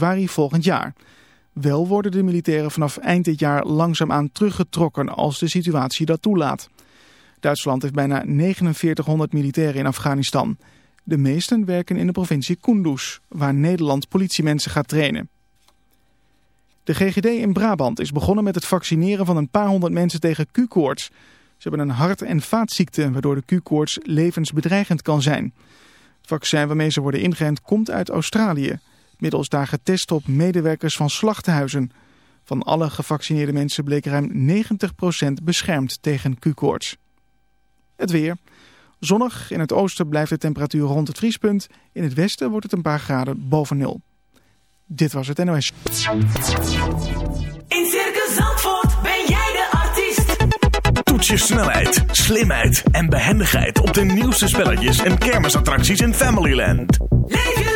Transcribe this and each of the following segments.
februari volgend jaar. Wel worden de militairen vanaf eind dit jaar langzaamaan teruggetrokken als de situatie dat toelaat. Duitsland heeft bijna 4900 militairen in Afghanistan. De meesten werken in de provincie Kunduz, waar Nederland politiemensen gaat trainen. De GGD in Brabant is begonnen met het vaccineren van een paar honderd mensen tegen Q-koorts. Ze hebben een hart- en vaatziekte waardoor de Q-koorts levensbedreigend kan zijn. Het vaccin waarmee ze worden ingeënt komt uit Australië. Middels daar getest op medewerkers van slachthuizen. Van alle gevaccineerde mensen bleek ruim 90% beschermd tegen Q-koorts. Het weer. Zonnig. In het oosten blijft de temperatuur rond het vriespunt. In het westen wordt het een paar graden boven nul. Dit was het NOS. In Circus Zandvoort ben jij de artiest. Toets je snelheid, slimheid en behendigheid op de nieuwste spelletjes en kermisattracties in Familyland. Leef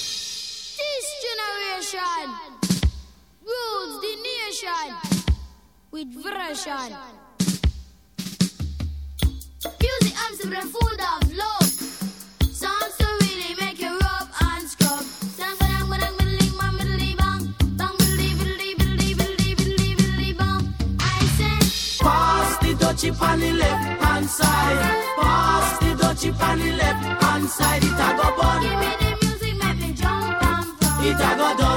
version. Music Amsterdam full of love. Songs to really make you rub and scrub. Pass the dutchie on the left hand side. Pass the dutchie on the left hand side. It a go bun. give me the music, make me jump and pump. It a go done.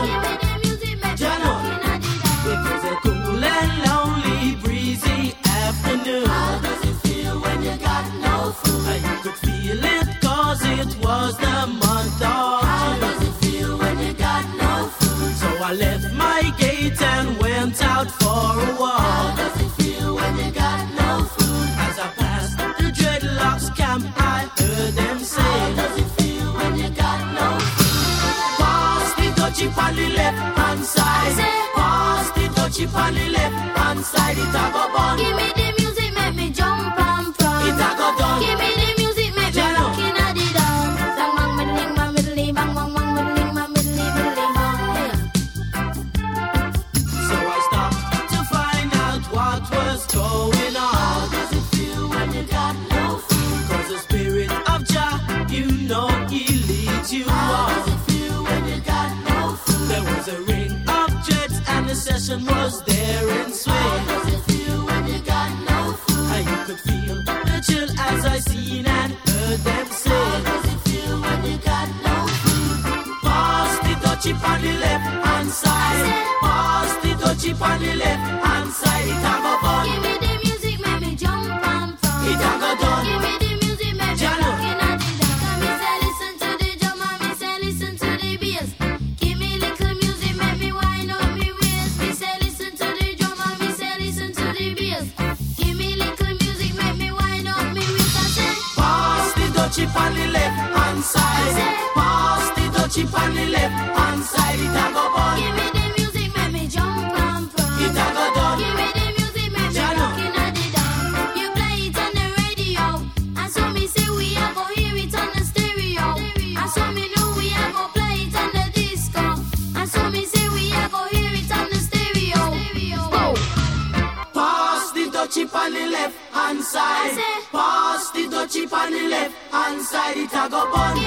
For a How does it feel when you got no food? As I passed the dreadlocks camp, I heard them How say, does it feel when you got no food? Pass the dutchie on the left hand side. Pass the dutchie on the left hand side. It a go bun. Give me the dutchie on the left hand side. Pass the dutchie on the left hand side. It a go bun. Give me the music, make me jump and prance. It a go done. Give me the music, make me Jano. rock the dance. Come me say listen to the drum and me say listen to the bass. Give me little music, make me wind up me waist. Me say listen to the drum and me say listen to the bass. Give me little music, make me wind up me waist. I say Pass the dutchie on the left hand side. The on the left hand side. It a go bun. give me the music, make me jump and prance. It a go done. Give me the music, make me Jano. rock inna the dance. You play it on the radio, and so me say we a go hear it on the stereo. And so me know we a go play it on the disco. And so me say we a go hear it on the stereo. Whoa. Pass the dutchie on the left hand side. Pass the dutchie on the left hand side. It a go bun.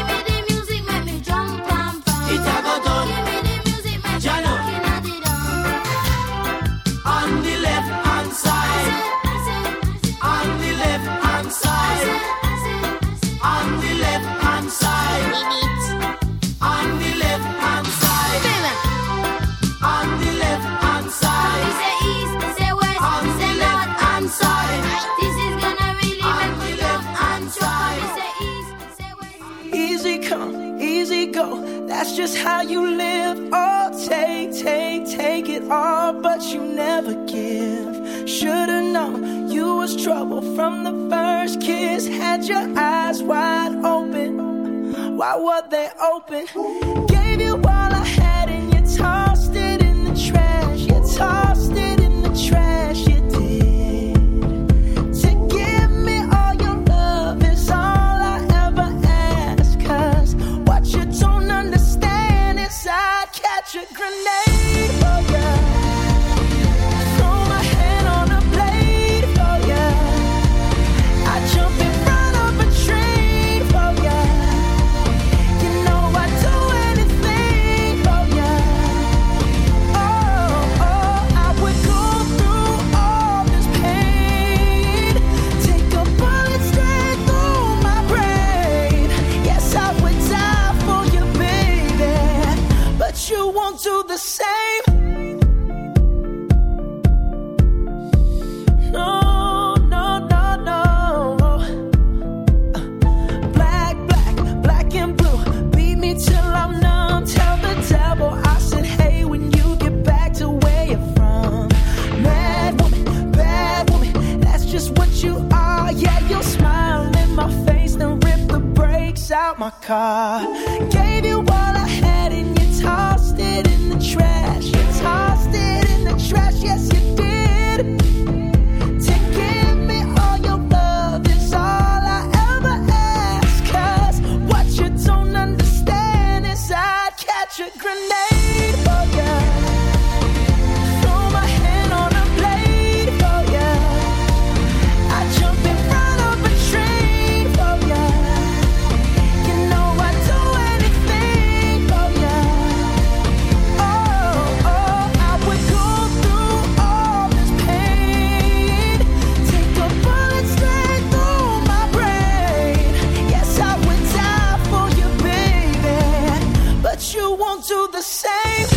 open. do the same.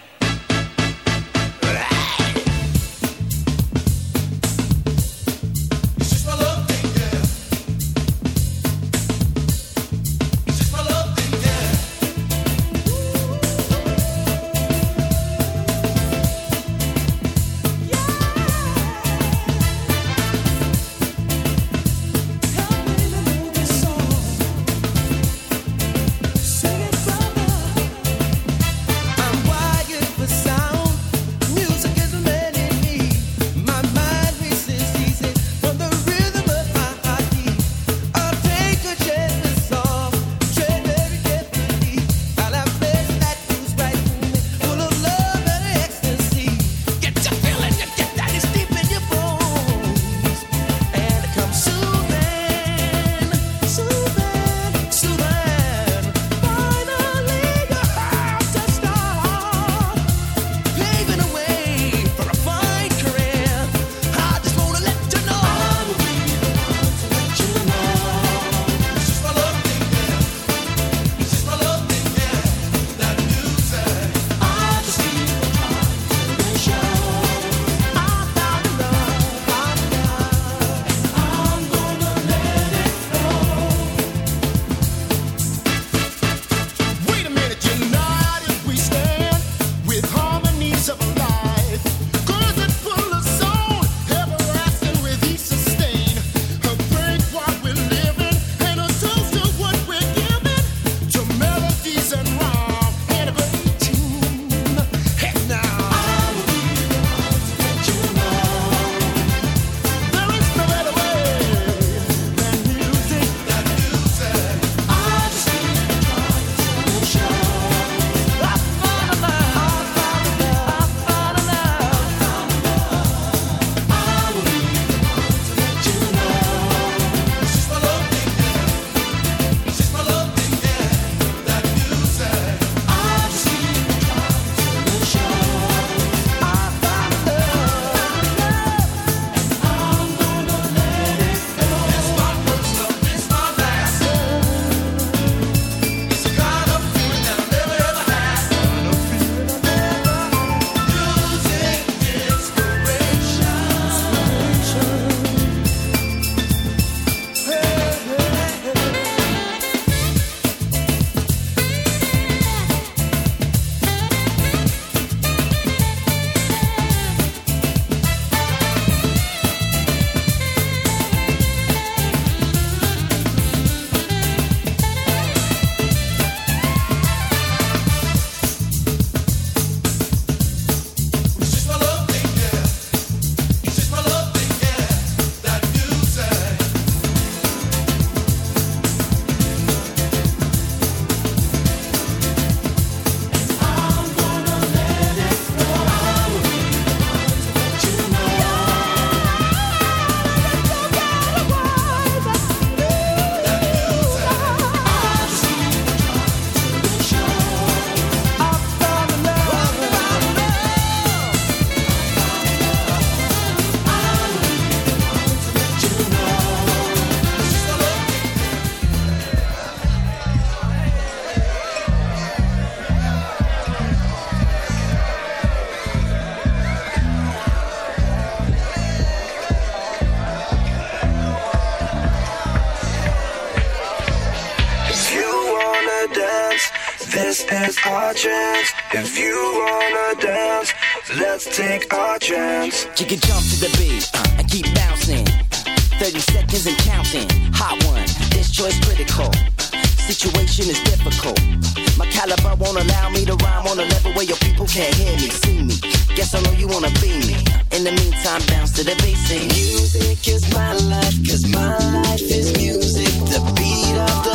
the meantime, bounce to the basic. Music is my life, cause my life is music. The beat of the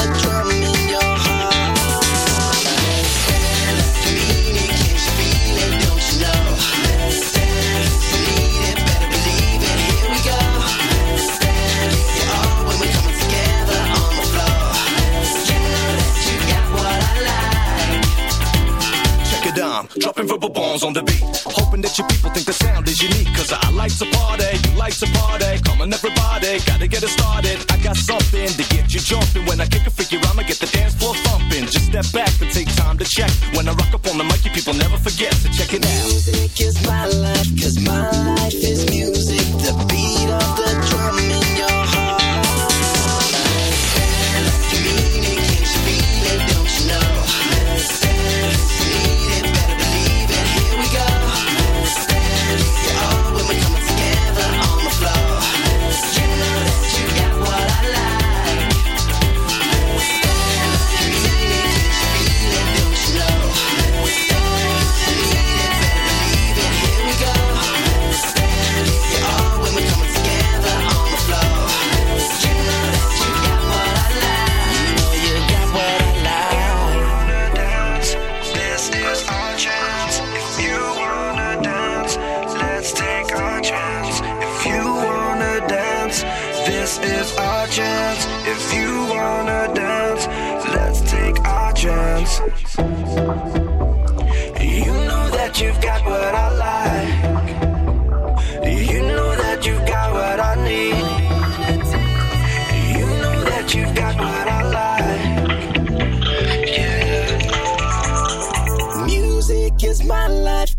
dropping verbal bombs on the beat. Hoping that your people think the sound is unique. Cause I like to party, you like to party. Come on, everybody, gotta get it started. I got something to get you jumping. When I kick a figure, I'ma get the dance floor thumping. Just step back and take time to check. When I rock up on the mic, your people never forget to check it out. Music is my life, cause my life is music.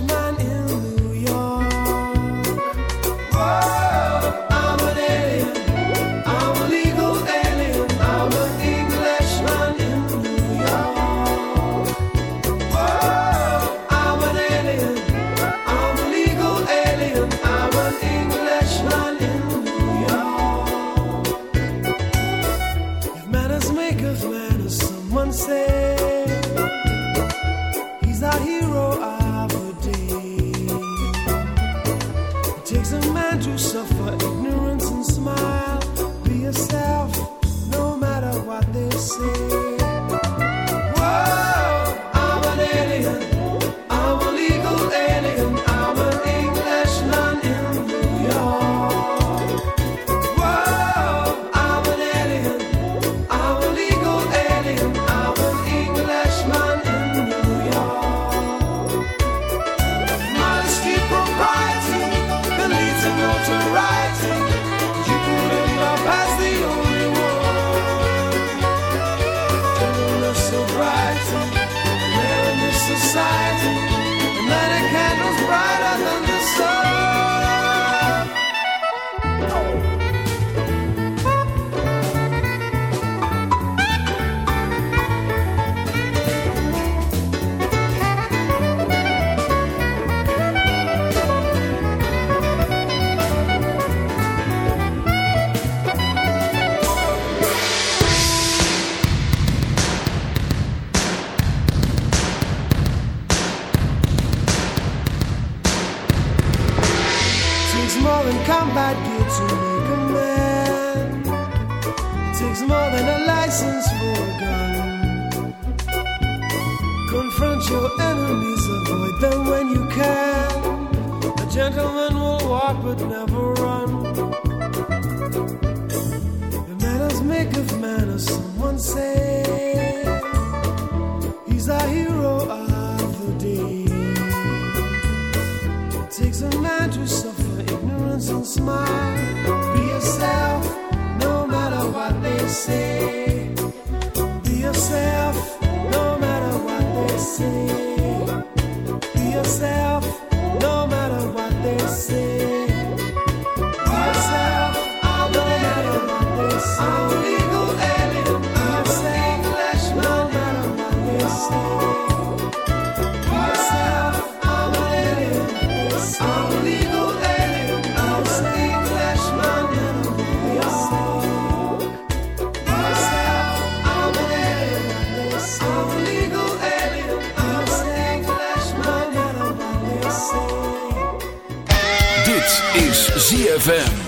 man takes more than a license for a gun. Confront your enemies, avoid them when you can. A gentleman will walk but never run. The manners make of manners, someone say. He's our hero of the day. It takes a man to suffer ignorance and smile say, be yourself, no matter what they say. FM.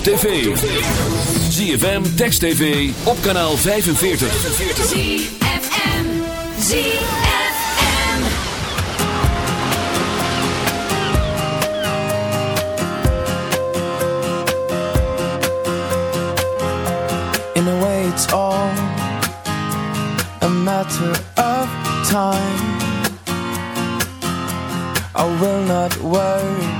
op tv. ZFM, Text TV, op kanaal 45. ZFM, ZFM. In a wait all a matter of time. I will not worry.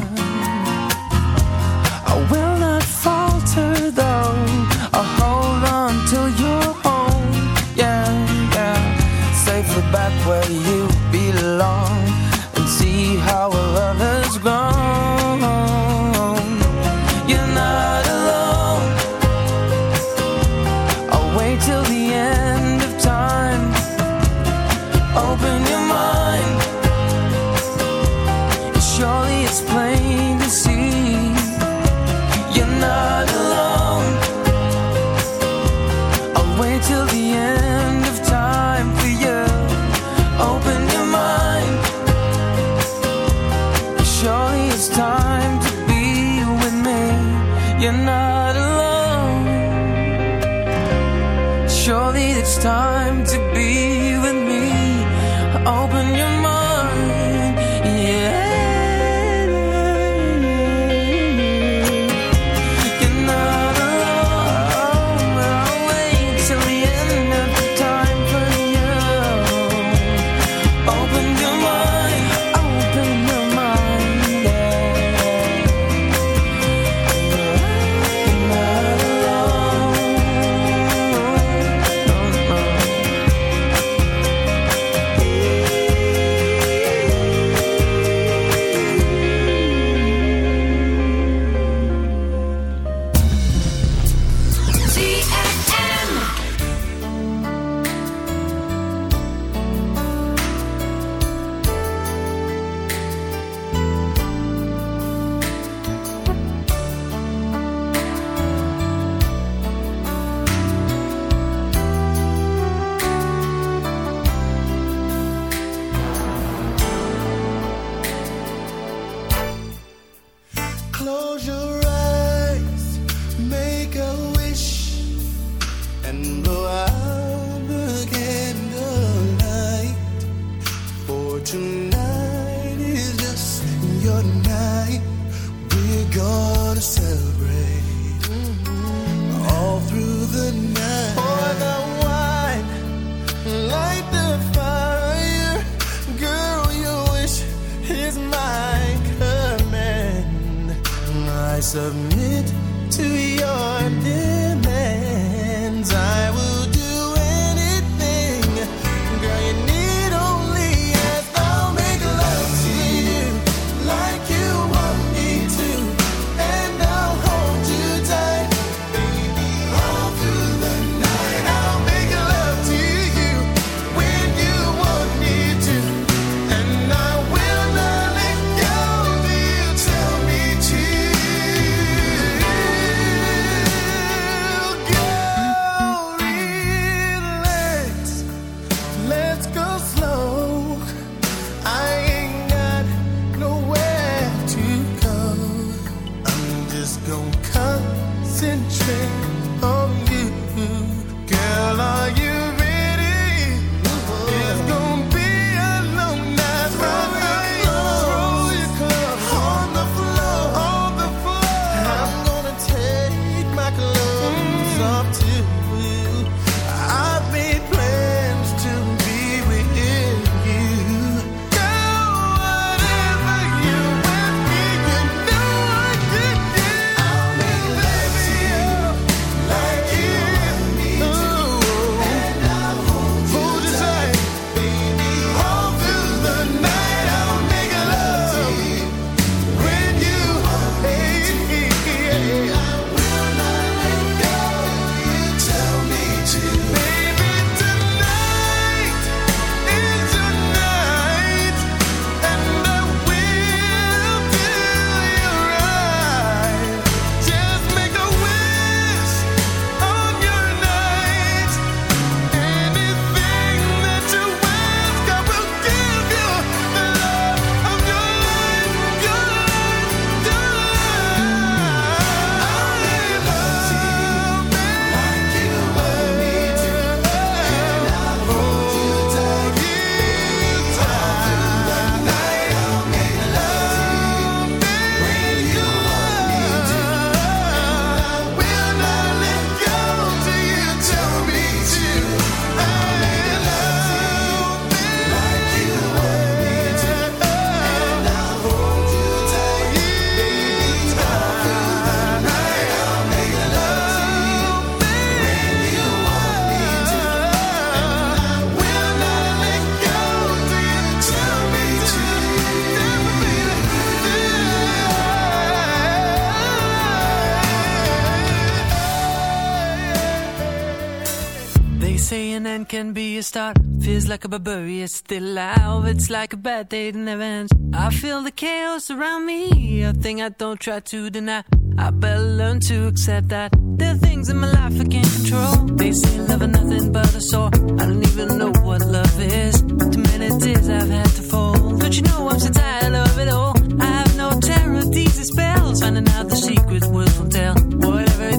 can be a start. Feels like a barbarian still alive. It's like a bad day that never ends. I feel the chaos around me, a thing I don't try to deny. I better learn to accept that there are things in my life I can't control. They say love is nothing but a sore. I don't even know what love is. Too many tears I've had to fold. But you know I'm so tired of it all. I have no terror, these spells. Finding out the secret words will tell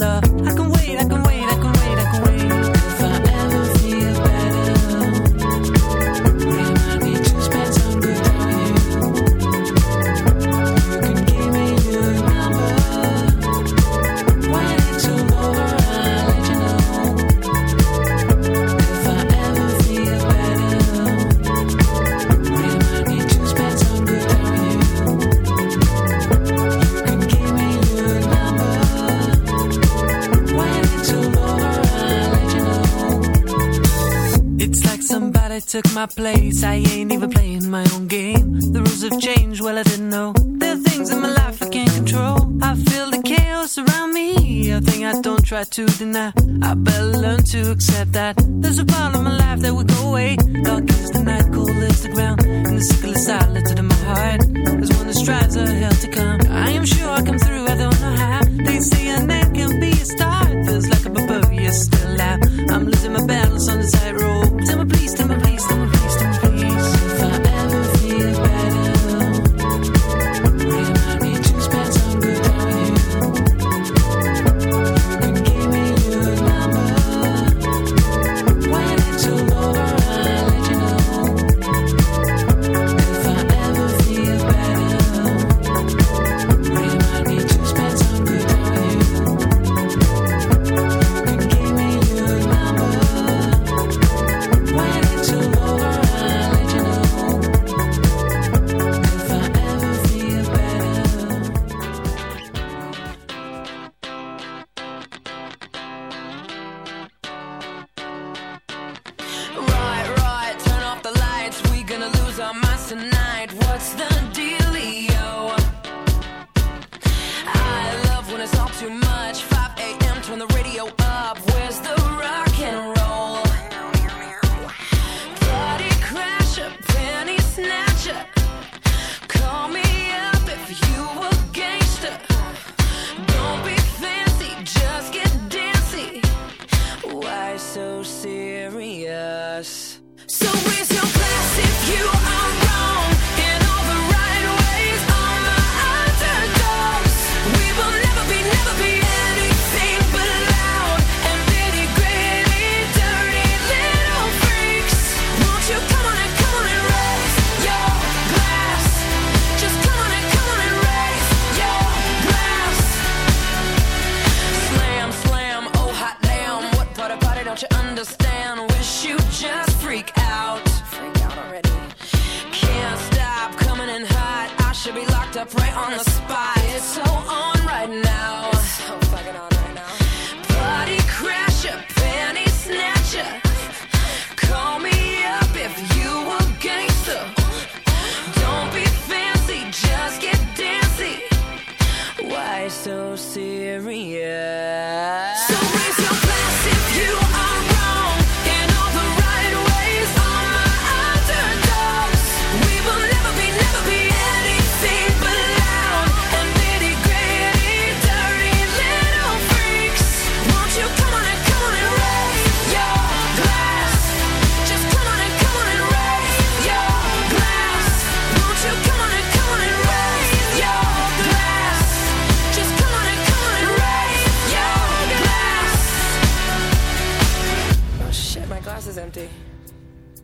love. place I on my tonight. What's the deal?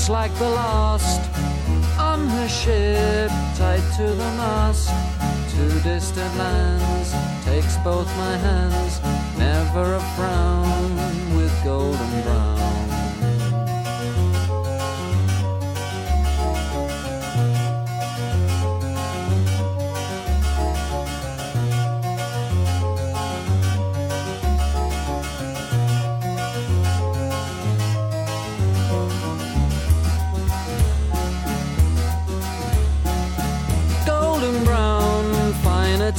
Just like the last, on her ship, tied to the mast, to distant lands, takes both my hands, never a frown with golden brown.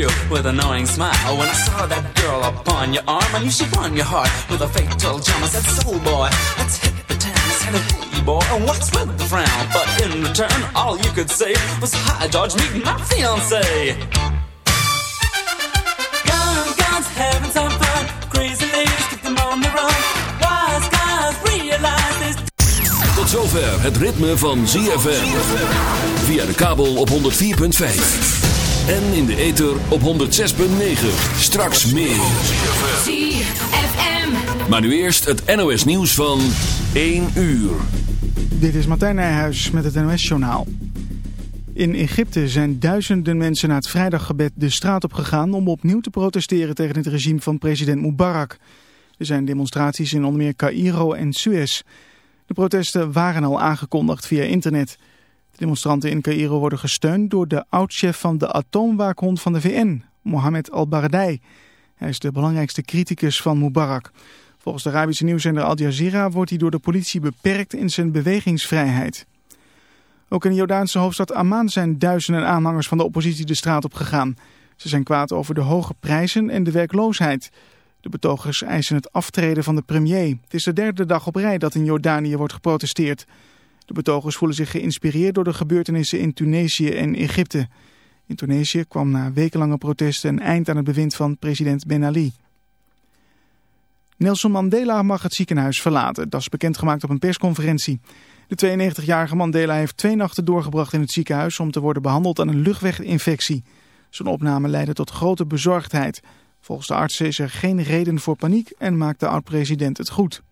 you with a knowing smile. When I saw that girl upon your arm, I knew she'd won your heart with a fatal charm. I said, Soul boy, let's hit the town. I said, Hey boy, and what's with the frown? But in return, all you could say was, Hi, George, meet my fiance. Guns, guns, having some fun. Crazy ladies, keep them on the run. Wise guys realize this. Tot zover het ritme van ZFM. Via de kabel op 104.5. En in de ether op 106.9. Straks meer. ZFM. Maar nu eerst het NOS nieuws van 1 uur. Dit is Martijn Nijhuis met het NOS-journaal. In Egypte zijn duizenden mensen na het vrijdaggebed de straat op gegaan om opnieuw te protesteren tegen het regime van president Mubarak. Er zijn demonstraties in onder meer Cairo en Suez. De protesten waren al aangekondigd via internet. De demonstranten in Cairo worden gesteund door de oud-chef van de atoomwaakhond van de VN, Mohamed al-Baradei. Hij is de belangrijkste criticus van Mubarak. Volgens de Arabische nieuwszender Al Jazeera wordt hij door de politie beperkt in zijn bewegingsvrijheid. Ook in de Jordaanse hoofdstad Amman zijn duizenden aanhangers van de oppositie de straat op gegaan. Ze zijn kwaad over de hoge prijzen en de werkloosheid. De betogers eisen het aftreden van de premier. Het is de derde dag op rij dat in Jordanië wordt geprotesteerd. De betogers voelen zich geïnspireerd door de gebeurtenissen in Tunesië en Egypte. In Tunesië kwam na wekenlange protesten een eind aan het bewind van president Ben Ali. Nelson Mandela mag het ziekenhuis verlaten. Dat is bekendgemaakt op een persconferentie. De 92-jarige Mandela heeft twee nachten doorgebracht in het ziekenhuis om te worden behandeld aan een luchtweginfectie. Zijn opname leidde tot grote bezorgdheid. Volgens de artsen is er geen reden voor paniek en maakt de oud-president het goed.